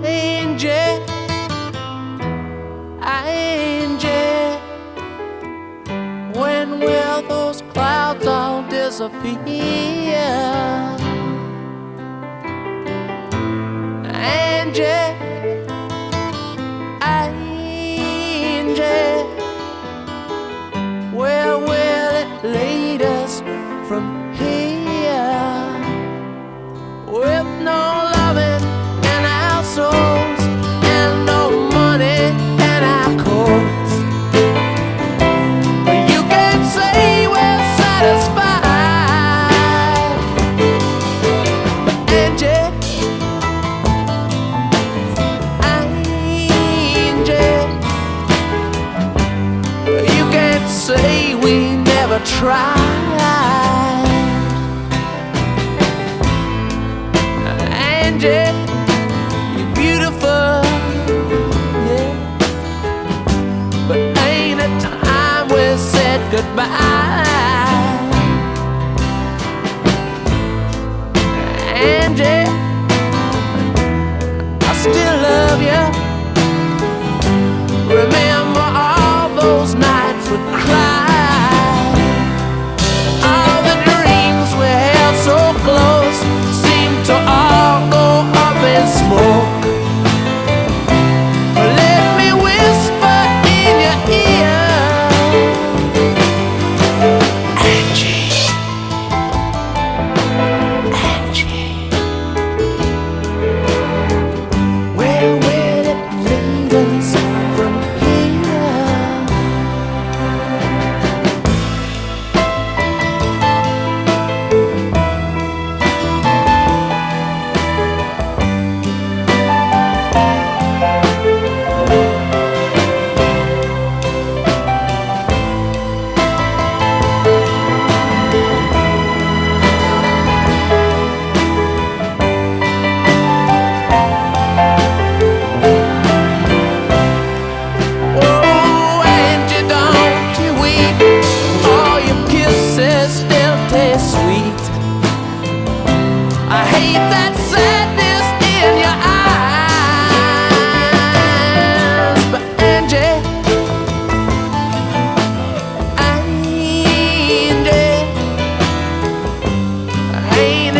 Angie, Angie, when will those clouds all disappear? Angie, Angie, where will it lead us from say we never tried. Angie, you're beautiful, yeah. But ain't it time we said goodbye? Angie, I still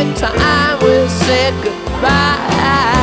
Time we said goodbye?